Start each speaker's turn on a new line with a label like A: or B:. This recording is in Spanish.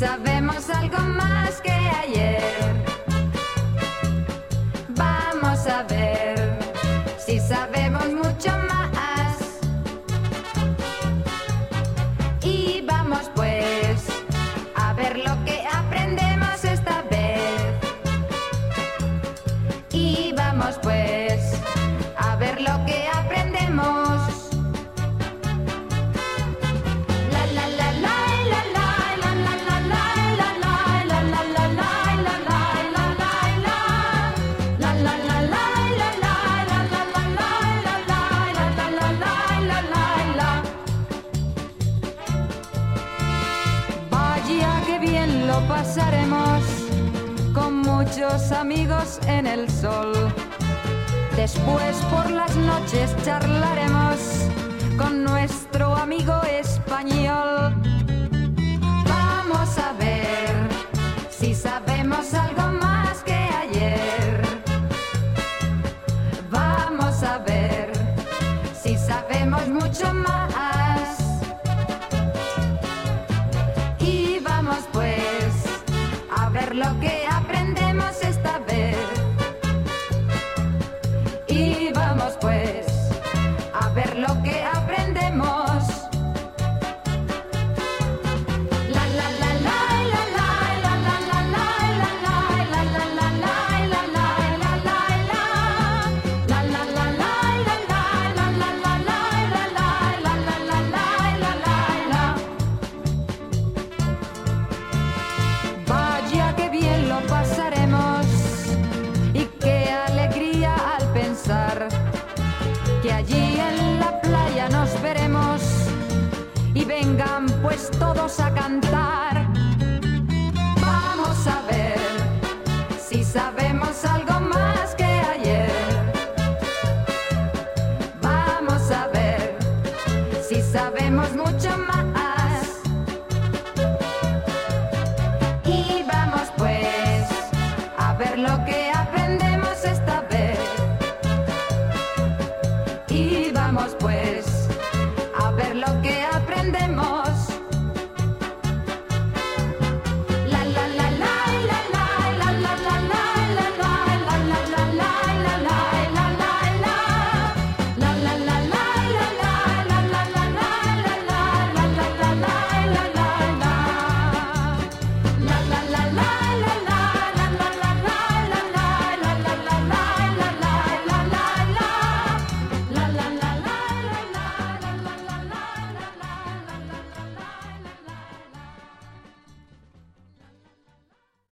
A: Sabemos algo más que ayer. Vamos a ver si sabemos mucho más. Y vamos pues a ver lo que aprendemos esta vez. Y vamos pues. Pasaremos con muchos amigos en el sol. Después por las noches charlaremos con nuestro amigo español. Vamos a ver si sabemos algo más que ayer. Vamos a ver si sabemos mucho más. y vengan pues todos a cantar. Vamos a ver si sabemos algo más que ayer. Vamos a ver si sabemos mucho más. Y vamos pues a ver lo que aprendemos esta vez. Y vamos pues a ver lo que them all.